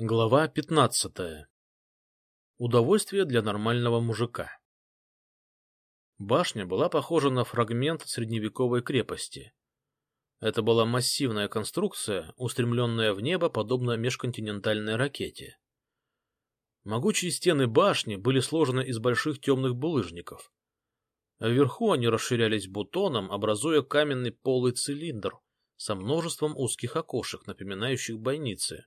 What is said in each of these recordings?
Глава пятнадцатая. Удовольствие для нормального мужика. Башня была похожа на фрагмент средневековой крепости. Это была массивная конструкция, устремленная в небо, подобно межконтинентальной ракете. Могучие стены башни были сложены из больших темных булыжников. Вверху они расширялись бутоном, образуя каменный полый цилиндр со множеством узких окошек, напоминающих бойницы.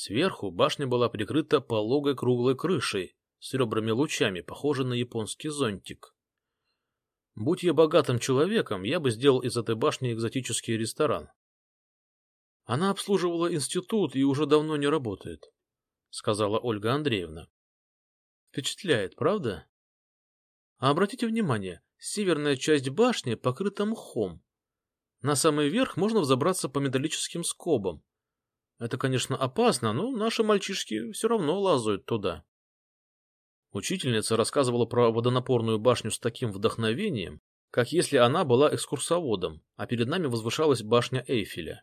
Сверху башня была прикрыта пологой круглой крышей с ребрами лучами, похожей на японский зонтик. Будь я богатым человеком, я бы сделал из этой башни экзотический ресторан. Она обслуживала институт и уже давно не работает, — сказала Ольга Андреевна. Впечатляет, правда? А обратите внимание, северная часть башни покрыта мхом. На самый верх можно взобраться по металлическим скобам, это, конечно, опасно, но наши мальчишки все равно лазают туда. Учительница рассказывала про водонапорную башню с таким вдохновением, как если она была экскурсоводом, а перед нами возвышалась башня Эйфеля.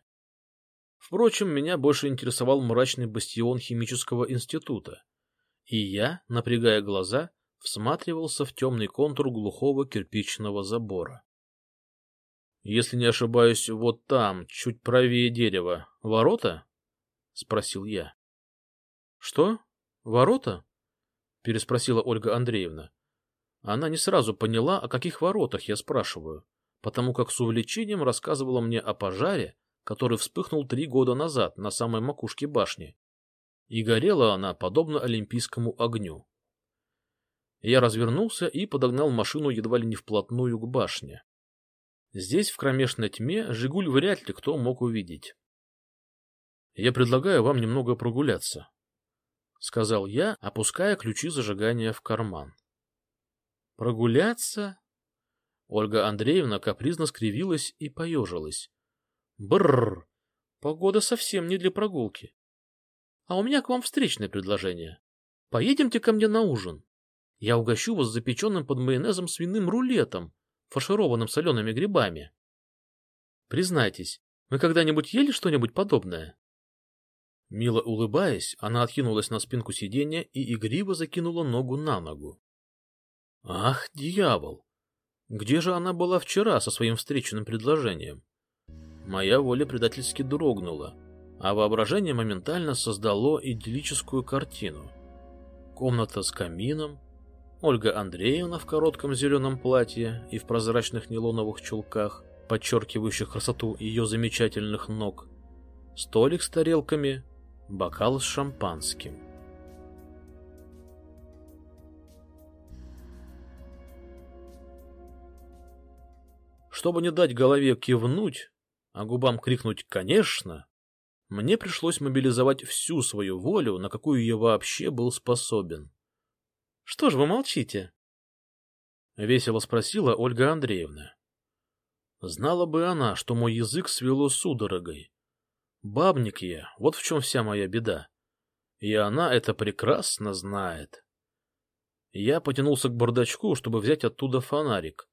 Впрочем, меня больше интересовал мрачный бастион химического института, и я, напрягая глаза, всматривался в темный контур глухого кирпичного забора. Если не ошибаюсь, вот там, чуть правее дерева, ворота? — спросил я. — Что? Ворота? — переспросила Ольга Андреевна. Она не сразу поняла, о каких воротах я спрашиваю, потому как с увлечением рассказывала мне о пожаре, который вспыхнул три года назад на самой макушке башни. И горела она подобно олимпийскому огню. Я развернулся и подогнал машину едва ли не вплотную к башне. Здесь, в кромешной тьме, «Жигуль» вряд ли кто мог увидеть. Я предлагаю вам немного прогуляться, — сказал я, опуская ключи зажигания в карман. — Прогуляться? Ольга Андреевна капризно скривилась и поежилась. — Бррр! Погода совсем не для прогулки. А у меня к вам встречное предложение. Поедемте ко мне на ужин. Я угощу вас запеченным под майонезом свиным рулетом, фаршированным солеными грибами. Признайтесь, вы когда-нибудь ели что-нибудь подобное? Мило улыбаясь, она откинулась на спинку сиденья и игриво закинула ногу на ногу. Ах, дьявол! Где же она была вчера со своим встреченным предложением? Моя воля предательски дрогнула, а воображение моментально создало идиллическую картину. Комната с камином, Ольга Андреевна в коротком зеленом платье и в прозрачных нейлоновых чулках, подчеркивающих красоту ее замечательных ног, столик с тарелками, бокал с шампанским. Чтобы не дать голове кивнуть, а губам крикнуть «конечно», мне пришлось мобилизовать всю свою волю, на какую я вообще был способен. — Что ж вы молчите? — весело спросила Ольга Андреевна. Знала бы она, что мой язык свело судорогой, Бабник я, вот в чем вся моя беда. И она это прекрасно знает. Я потянулся к бардачку, чтобы взять оттуда фонарик.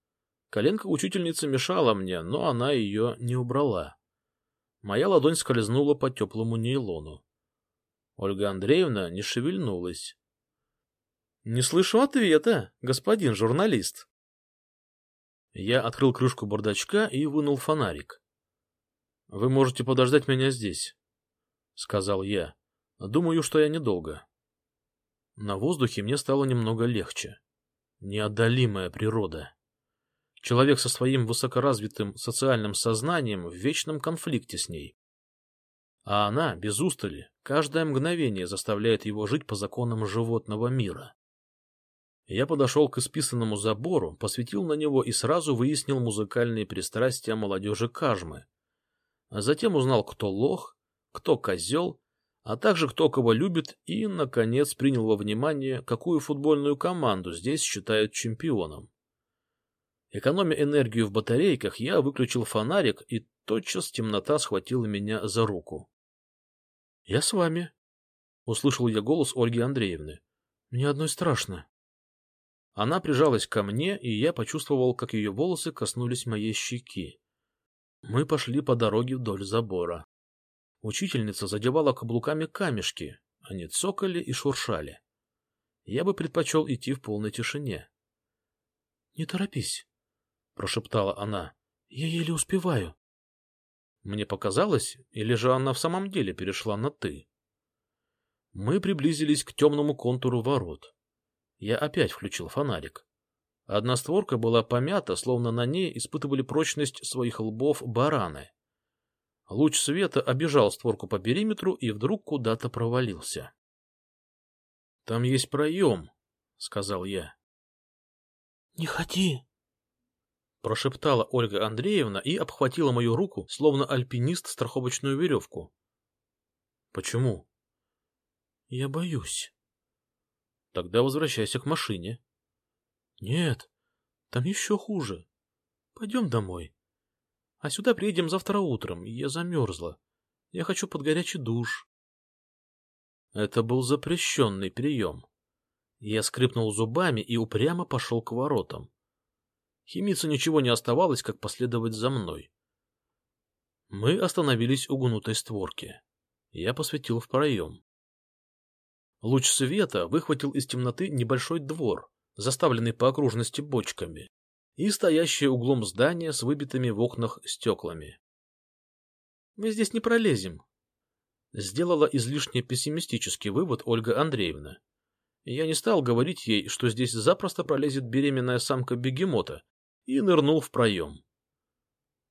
Коленка учительницы мешала мне, но она ее не убрала. Моя ладонь скользнула по теплому нейлону. Ольга Андреевна не шевельнулась. — Не слышу ответа, господин журналист. Я открыл крышку бардачка и вынул фонарик. — Вы можете подождать меня здесь, — сказал я. — Думаю, что я недолго. На воздухе мне стало немного легче. Неодолимая природа. Человек со своим высокоразвитым социальным сознанием в вечном конфликте с ней. А она, без устали, каждое мгновение заставляет его жить по законам животного мира. Я подошел к исписанному забору, посветил на него и сразу выяснил музыкальные пристрастия молодежи Кажмы, а затем узнал, кто лох, кто козел, а также кто кого любит и, наконец, принял во внимание, какую футбольную команду здесь считают чемпионом. Экономя энергию в батарейках, я выключил фонарик, и тотчас темнота схватила меня за руку. — Я с вами, — услышал я голос Ольги Андреевны. — Мне одной страшно. Она прижалась ко мне, и я почувствовал, как ее волосы коснулись моей щеки. Мы пошли по дороге вдоль забора. Учительница задевала каблуками камешки, они цокали и шуршали. Я бы предпочел идти в полной тишине. — Не торопись, — прошептала она. — Я еле успеваю. Мне показалось, или же она в самом деле перешла на «ты». Мы приблизились к темному контуру ворот. Я опять включил фонарик. Одна створка была помята, словно на ней испытывали прочность своих лбов бараны. Луч света обежал створку по периметру и вдруг куда-то провалился. — Там есть проем, — сказал я. — Не ходи, — прошептала Ольга Андреевна и обхватила мою руку, словно альпинист страховочную веревку. — Почему? — Я боюсь. — Тогда возвращайся к машине. — Нет, там еще хуже. Пойдем домой. А сюда приедем завтра утром, я замерзла. Я хочу под горячий душ. Это был запрещенный прием. Я скрипнул зубами и упрямо пошел к воротам. Химице ничего не оставалось, как последовать за мной. Мы остановились у гнутой створки. Я посветил в проем. Луч света выхватил из темноты небольшой двор, заставленный по окружности бочками и стоящее углом здание с выбитыми в окнах стеклами. «Мы здесь не пролезем», — сделала излишне пессимистический вывод Ольга Андреевна. Я не стал говорить ей, что здесь запросто пролезет беременная самка бегемота, и нырнул в проем.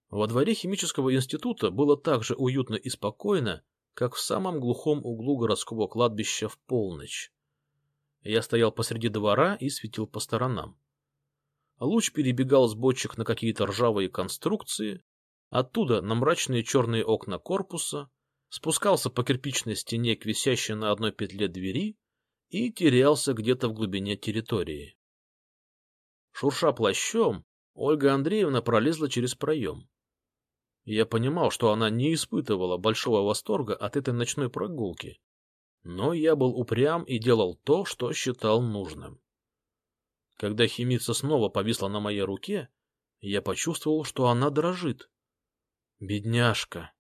Во дворе химического института было так же уютно и спокойно, как в самом глухом углу городского кладбища в полночь. Я стоял посреди двора и светил по сторонам. Луч перебегал с бочек на какие-то ржавые конструкции, оттуда на мрачные черные окна корпуса, спускался по кирпичной стене к висящей на одной петле двери и терялся где-то в глубине территории. Шурша плащом, Ольга Андреевна пролезла через проем. Я понимал, что она не испытывала большого восторга от этой ночной прогулки, но я был упрям и делал то, что считал нужным. Когда химица снова повисла на моей руке, я почувствовал, что она дрожит. Бедняжка!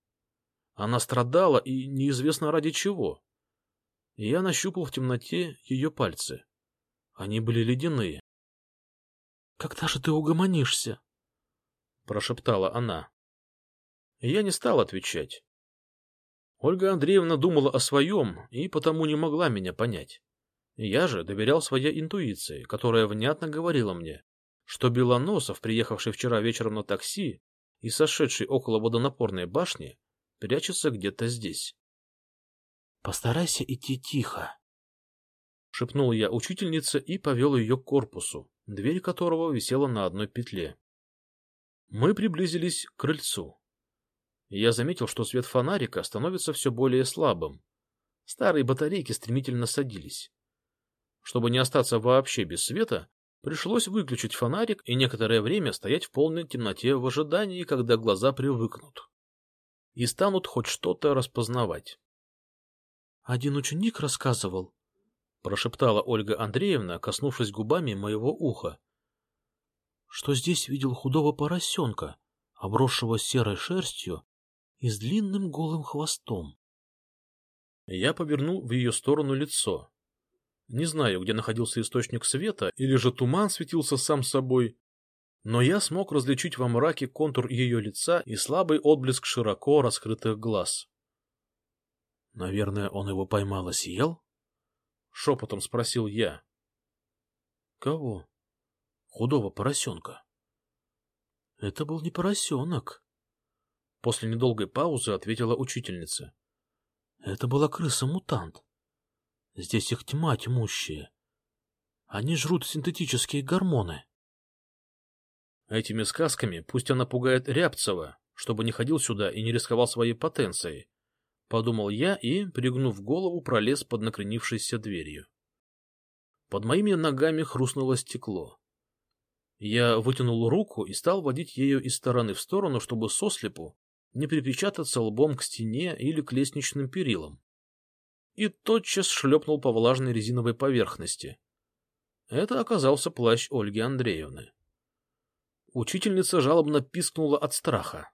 Она страдала, и неизвестно ради чего. Я нащупал в темноте ее пальцы. Они были ледяные. — Когда же ты угомонишься? — прошептала она. Я не стал отвечать. Ольга Андреевна думала о своем и потому не могла меня понять. Я же доверял своей интуиции, которая внятно говорила мне, что Белоносов, приехавший вчера вечером на такси и сошедший около водонапорной башни, прячется где-то здесь. — Постарайся идти тихо, — шепнул я учительнице и повел ее к корпусу, дверь которого висела на одной петле. Мы приблизились к крыльцу. Я заметил, что свет фонарика становится все более слабым. Старые батарейки стремительно садились. Чтобы не остаться вообще без света, пришлось выключить фонарик и некоторое время стоять в полной темноте в ожидании, когда глаза привыкнут и станут хоть что-то распознавать. — Один ученик рассказывал, — прошептала Ольга Андреевна, коснувшись губами моего уха, — что здесь видел худого поросенка, обросшего серой шерстью и с длинным голым хвостом. Я повернул в ее сторону лицо. Не знаю, где находился источник света, или же туман светился сам собой, но я смог различить во мраке контур ее лица и слабый отблеск широко раскрытых глаз. — Наверное, он его поймал и съел? — шепотом спросил я. — Кого? — Худого поросенка. — Это был не поросенок. После недолгой паузы ответила учительница. — Это была крыса-мутант. Здесь их тьма тьмущая. Они жрут синтетические гормоны. Этими сказками пусть она пугает Рябцева, чтобы не ходил сюда и не рисковал своей потенцией. Подумал я и, пригнув голову, пролез под накренившейся дверью. Под моими ногами хрустнуло стекло. Я вытянул руку и стал водить ею из стороны в сторону, чтобы сослепу не припечататься лбом к стене или к лестничным перилам и тотчас шлепнул по влажной резиновой поверхности. Это оказался плащ Ольги Андреевны. Учительница жалобно пискнула от страха.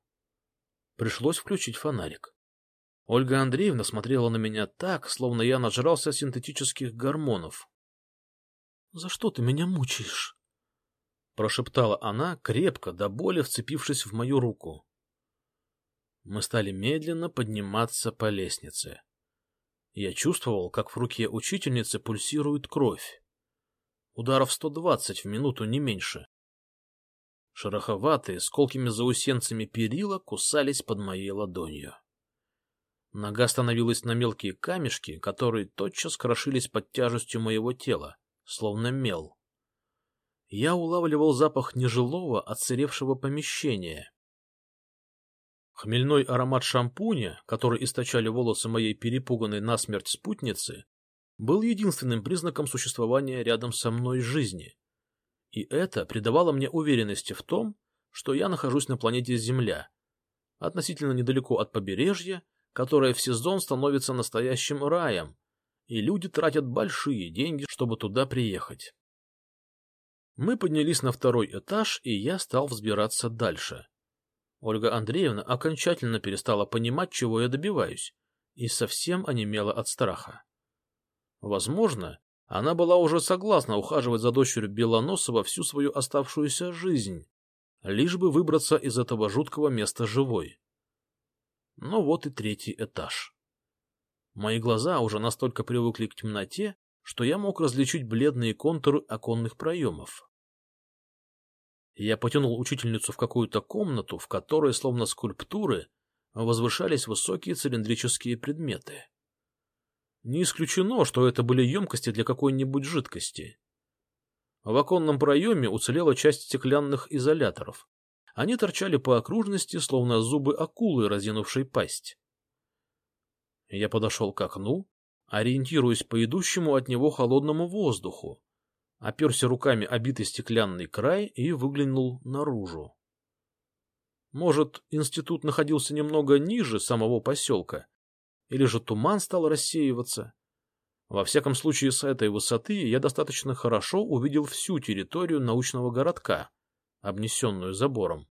Пришлось включить фонарик. Ольга Андреевна смотрела на меня так, словно я нажрался синтетических гормонов. — За что ты меня мучаешь? — прошептала она, крепко, до боли вцепившись в мою руку. Мы стали медленно подниматься по лестнице. Я чувствовал, как в руке учительницы пульсирует кровь. Ударов сто двадцать в минуту, не меньше. Шероховатые, с колкими заусенцами перила кусались под моей ладонью. Нога становилась на мелкие камешки, которые тотчас крошились под тяжестью моего тела, словно мел. Я улавливал запах нежилого, отсыревшего помещения. Хмельной аромат шампуня, который источали волосы моей перепуганной насмерть спутницы, был единственным признаком существования рядом со мной жизни. И это придавало мне уверенности в том, что я нахожусь на планете Земля, относительно недалеко от побережья, которое в сезон становится настоящим раем, и люди тратят большие деньги, чтобы туда приехать. Мы поднялись на второй этаж, и я стал взбираться дальше. Ольга Андреевна окончательно перестала понимать, чего я добиваюсь, и совсем онемела от страха. Возможно, она была уже согласна ухаживать за дочерью Белоносова всю свою оставшуюся жизнь, лишь бы выбраться из этого жуткого места живой. Но вот и третий этаж. Мои глаза уже настолько привыкли к темноте, что я мог различить бледные контуры оконных проемов. Я потянул учительницу в какую-то комнату, в которой, словно скульптуры, возвышались высокие цилиндрические предметы. Не исключено, что это были емкости для какой-нибудь жидкости. В оконном проеме уцелела часть стеклянных изоляторов. Они торчали по окружности, словно зубы акулы, разинувшей пасть. Я подошел к окну, ориентируясь по идущему от него холодному воздуху, оперся руками обитый стеклянный край и выглянул наружу. Может, институт находился немного ниже самого поселка, или же туман стал рассеиваться. Во всяком случае, с этой высоты я достаточно хорошо увидел всю территорию научного городка, обнесенную забором.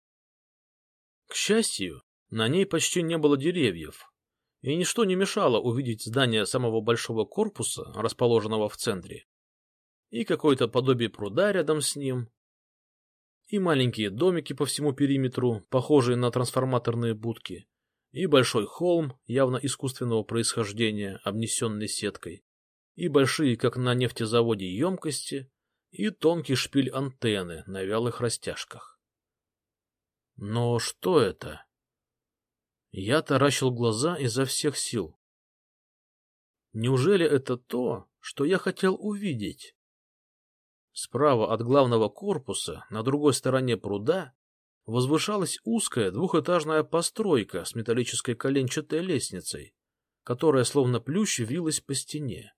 К счастью, на ней почти не было деревьев, и ничто не мешало увидеть здание самого большого корпуса, расположенного в центре, и какое-то подобие пруда рядом с ним, и маленькие домики по всему периметру, похожие на трансформаторные будки, и большой холм, явно искусственного происхождения, обнесенный сеткой, и большие, как на нефтезаводе, емкости, и тонкий шпиль антенны на вялых растяжках. Но что это? Я таращил глаза изо всех сил. Неужели это то, что я хотел увидеть? Справа от главного корпуса, на другой стороне пруда, возвышалась узкая двухэтажная постройка с металлической коленчатой лестницей, которая словно плющ вилась по стене.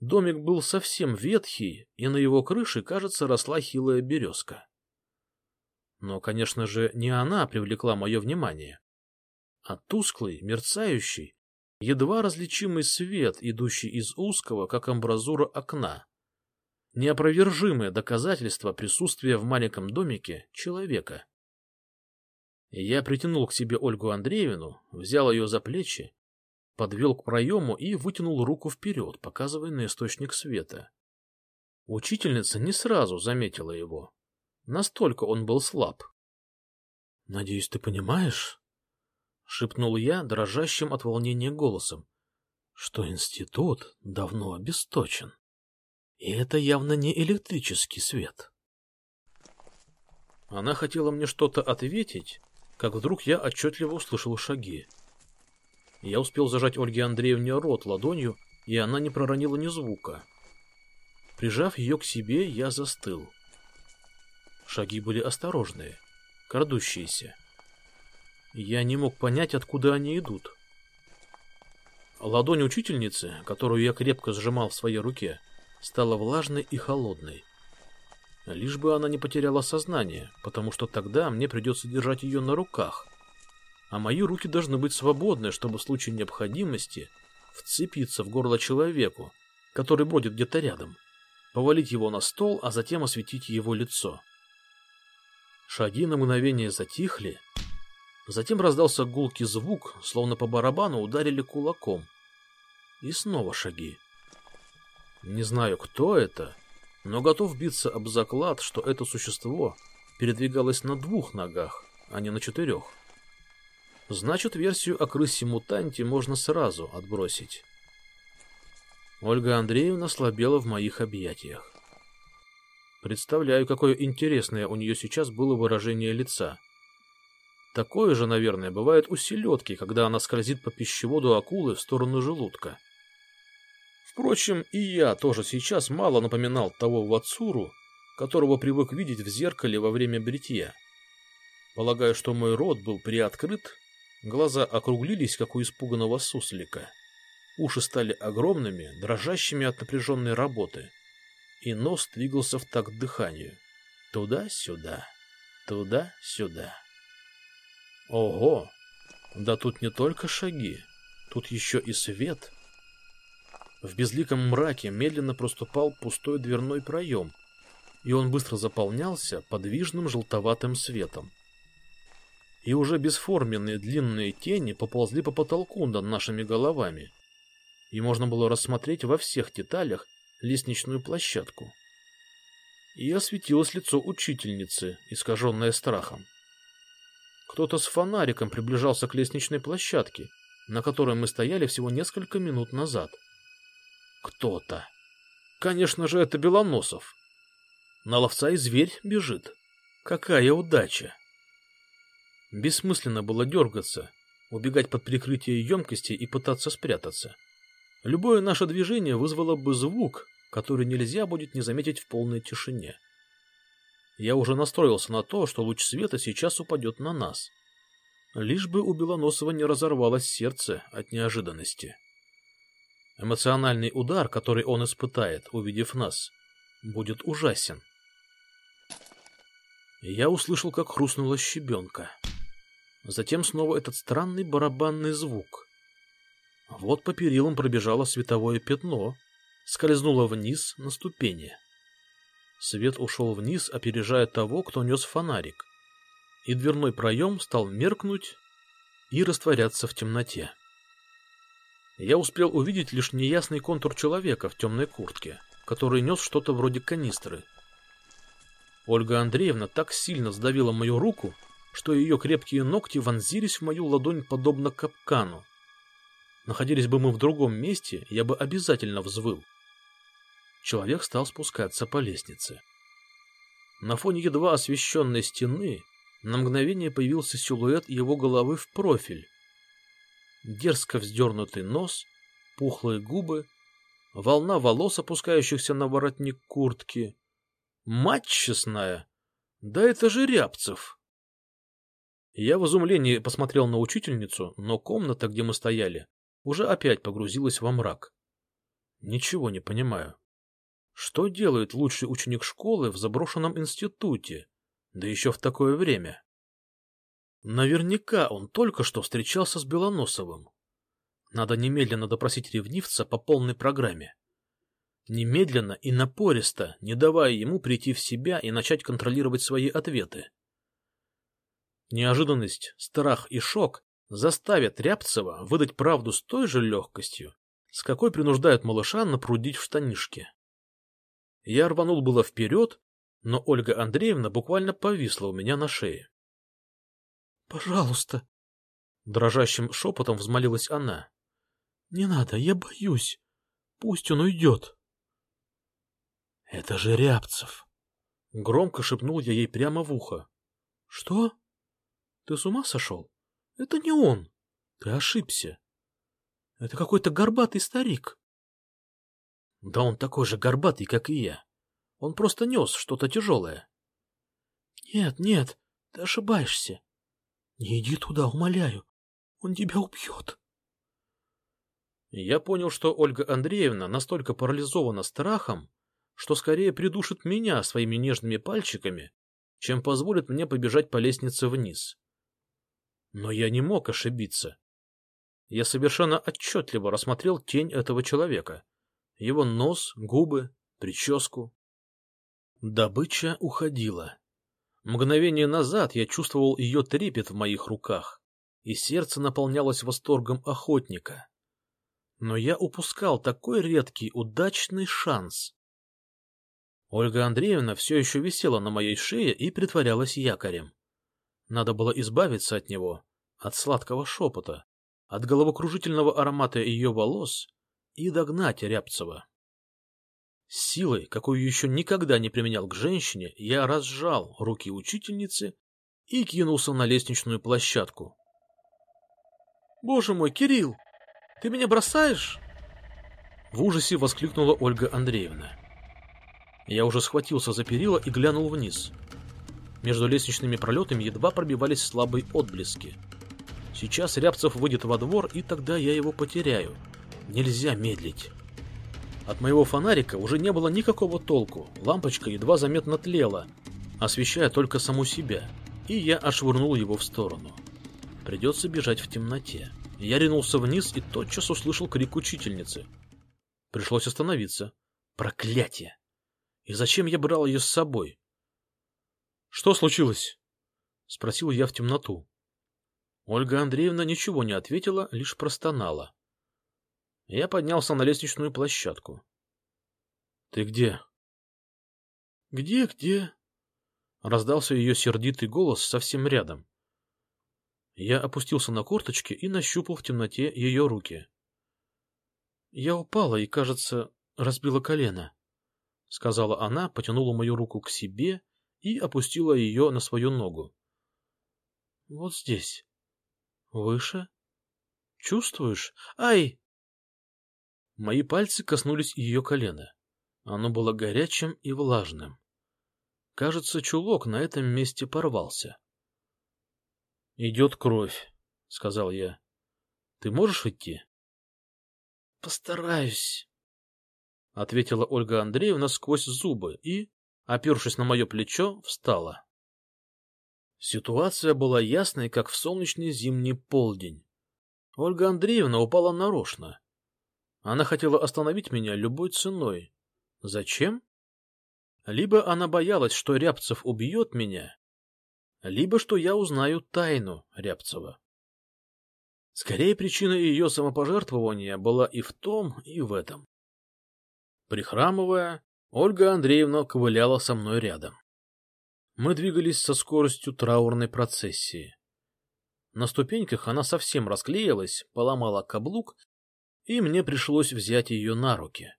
Домик был совсем ветхий, и на его крыше, кажется, росла хилая березка. Но, конечно же, не она привлекла мое внимание, а тусклый, мерцающий, едва различимый свет, идущий из узкого, как амбразура окна, неопровержимое доказательство присутствия в маленьком домике человека. Я притянул к себе Ольгу Андреевну, взял ее за плечи, подвел к проему и вытянул руку вперед, показывая на источник света. Учительница не сразу заметила его. Настолько он был слаб. — Надеюсь, ты понимаешь, — шепнул я дрожащим от волнения голосом, — что институт давно обесточен. Это явно не электрический свет. Она хотела мне что-то ответить, как вдруг я отчетливо услышал шаги. Я успел зажать Ольге Андреевне рот ладонью, и она не проронила ни звука. Прижав ее к себе, я застыл. Шаги были осторожные, крадущиеся. Я не мог понять, откуда они идут. Ладонь учительницы, которую я крепко сжимал в своей руке, — стала влажной и холодной. Лишь бы она не потеряла сознание, потому что тогда мне придется держать ее на руках. А мои руки должны быть свободны, чтобы в случае необходимости вцепиться в горло человеку, который бродит где-то рядом, повалить его на стол, а затем осветить его лицо. Шаги на мгновение затихли, Затем раздался гулкий звук, словно по барабану ударили кулаком. И снова шаги. Не знаю, кто это, но готов биться об заклад, что это существо передвигалось на двух ногах, а не на четырех. Значит, версию о крысе-мутанте можно сразу отбросить. Ольга Андреевна слабела в моих объятиях. Представляю, какое интересное у нее сейчас было выражение лица. Такое же, наверное, бывает у селедки, когда она скользит по пищеводу акулы в сторону желудка. Впрочем, и я тоже сейчас мало напоминал того Вацуру, которого привык видеть в зеркале во время бритья. Полагаю, что мой рот был приоткрыт, глаза округлились, как у испуганного суслика. Уши стали огромными, дрожащими от напряженной работы, и нос двигался в такт дыханию. Туда-сюда, туда-сюда. Ого! Да тут не только шаги, тут еще и свет. В безликом мраке медленно проступал пустой дверной проем, и он быстро заполнялся подвижным желтоватым светом. И уже бесформенные длинные тени поползли по потолку над нашими головами, и можно было рассмотреть во всех деталях лестничную площадку. И осветилось лицо учительницы, искаженное страхом. Кто-то с фонариком приближался к лестничной площадке, на которой мы стояли всего несколько минут назад. Кто-то. Конечно же, это Белоносов. На ловца и зверь бежит. Какая удача! Бессмысленно было дергаться, убегать под прикрытие емкости и пытаться спрятаться. Любое наше движение вызвало бы звук, который нельзя будет не заметить в полной тишине. Я уже настроился на то, что луч света сейчас упадет на нас. Лишь бы у Белоносова не разорвалось сердце от неожиданности. Эмоциональный удар, который он испытает, увидев нас, будет ужасен. Я услышал, как хрустнула щебенка. Затем снова этот странный барабанный звук. Вот по перилам пробежало световое пятно, скользнуло вниз на ступени. Свет ушел вниз, опережая того, кто нес фонарик, и дверной проем стал меркнуть и растворяться в темноте. Я успел увидеть лишь неясный контур человека в темной куртке, который нес что-то вроде канистры. Ольга Андреевна так сильно сдавила мою руку, что ее крепкие ногти вонзились в мою ладонь подобно капкану. Находились бы мы в другом месте, я бы обязательно взвыл. Человек стал спускаться по лестнице. На фоне едва освещенной стены на мгновение появился силуэт его головы в профиль. Дерзко вздернутый нос, пухлые губы, волна волос, опускающихся на воротник куртки. Мать честная! Да это же Рябцев! Я в изумлении посмотрел на учительницу, но комната, где мы стояли, уже опять погрузилась во мрак. Ничего не понимаю. Что делает лучший ученик школы в заброшенном институте, да еще в такое время? Наверняка он только что встречался с Белоносовым. Надо немедленно допросить ревнивца по полной программе. Немедленно и напористо, не давая ему прийти в себя и начать контролировать свои ответы. Неожиданность, страх и шок заставят Рябцева выдать правду с той же легкостью, с какой принуждают малыша напрудить в штанишке. Я рванул было вперед, но Ольга Андреевна буквально повисла у меня на шее. — Пожалуйста! — дрожащим шепотом взмолилась она. — Не надо, я боюсь. Пусть он уйдет. — Это же Рябцев! — громко шепнул я ей прямо в ухо. — Что? Ты с ума сошел? Это не он. Ты ошибся. Это какой-то горбатый старик. Да он такой же горбатый, как и я. Он просто нес что-то тяжелое. Нет, нет, ты ошибаешься. Не иди туда, умоляю. Он тебя убьет. Я понял, что Ольга Андреевна настолько парализована страхом, что скорее придушит меня своими нежными пальчиками, чем позволит мне побежать по лестнице вниз. Но я не мог ошибиться. Я совершенно отчетливо рассмотрел тень этого человека. Его нос, губы, прическу. Добыча уходила. Мгновение назад я чувствовал ее трепет в моих руках. и сердце наполнялось восторгом охотника. Но я упускал такой редкий, удачный шанс. Ольга Андреевна все еще висела на моей шее и притворялась якорем. Надо было избавиться от него, от сладкого шепота, от головокружительного аромата ее волос и догнать Рябцева. Силой, какую еще никогда не применял к женщине, я разжал руки учительницы и кинулся на лестничную площадку. — Боже мой, Кирилл, ты меня бросаешь? В ужасе воскликнула Ольга Андреевна. Я уже схватился за перила и глянул вниз. Между лестничными пролетами едва пробивались слабые отблески. Сейчас Рябцев выйдет во двор, и тогда я его потеряю. Нельзя медлить. От моего фонарика уже не было никакого толку. Лампочка едва заметно тлела, освещая только саму себя, и я отшвырнул его в сторону. Придется бежать в темноте. Я ринулся вниз и тотчас услышал крик учительницы. Пришлось остановиться. Проклятие! И зачем я брал ее с собой? — Что случилось? — спросил я в темноту. Ольга Андреевна ничего не ответила, лишь простонала. Я поднялся на лестничную площадку. — Ты где? «Где, где — раздался ее сердитый голос совсем рядом. Я опустился на корточки и нащупал в темноте ее руки. Я упала и, кажется, разбила колено, — сказала она, потянула мою руку к себе и опустила ее на свою ногу. — Вот здесь. Выше. Чувствуешь? Ай! Мои пальцы коснулись ее колена. Оно было горячим и влажным. Кажется, чулок на этом месте порвался. — Идет кровь, — сказал я. — Ты можешь идти? — Постараюсь, — ответила Ольга Андреевна сквозь зубы и, опершись на мое плечо, встала. Ситуация была ясной, как в солнечный зимний полдень. Ольга Андреевна упала нарочно. Она хотела остановить меня любой ценой. Зачем? Либо она боялась, что Рябцев убьет меня, либо что я узнаю тайну Рябцева. Скорее, причина ее самопожертвования была и в том, и в этом. Прихрамывая, Ольга Андреевна ковыляла со мной рядом. Мы двигались со скоростью траурной процессии. На ступеньках она совсем расклеилась, поломала каблук, и мне пришлось взять ее на руки.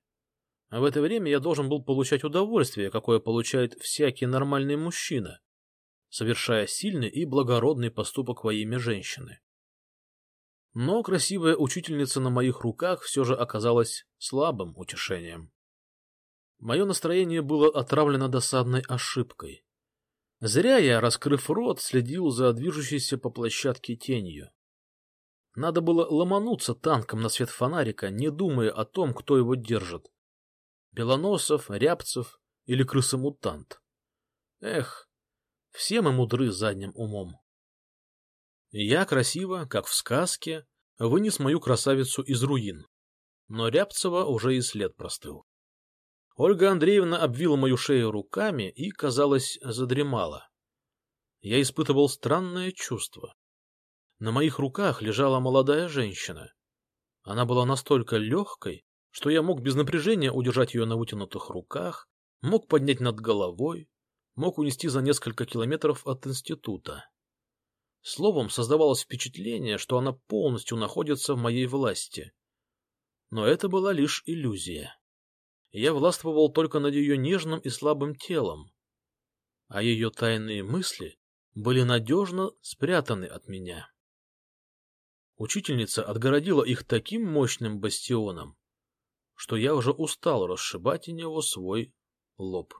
А в это время я должен был получать удовольствие, какое получает всякий нормальный мужчина, совершая сильный и благородный поступок во имя женщины. Но красивая учительница на моих руках все же оказалась слабым утешением. Мое настроение было отравлено досадной ошибкой. Зря я, раскрыв рот, следил за движущейся по площадке тенью. Надо было ломануться танком на свет фонарика, не думая о том, кто его держит. Белоносов, Рябцев или крыса-мутант. Эх, все мы мудры задним умом. Я красиво, как в сказке, вынес мою красавицу из руин, но Рябцева уже и след простыл. Ольга Андреевна обвила мою шею руками и, казалось, задремала. Я испытывал странное чувство. На моих руках лежала молодая женщина. Она была настолько легкой, что я мог без напряжения удержать ее на вытянутых руках, мог поднять над головой, мог унести за несколько километров от института. Словом, создавалось впечатление, что она полностью находится в моей власти. Но это была лишь иллюзия. Я властвовал только над ее нежным и слабым телом, а ее тайные мысли были надежно спрятаны от меня. Учительница отгородила их таким мощным бастионом, что я уже устал расшибать у него свой лоб.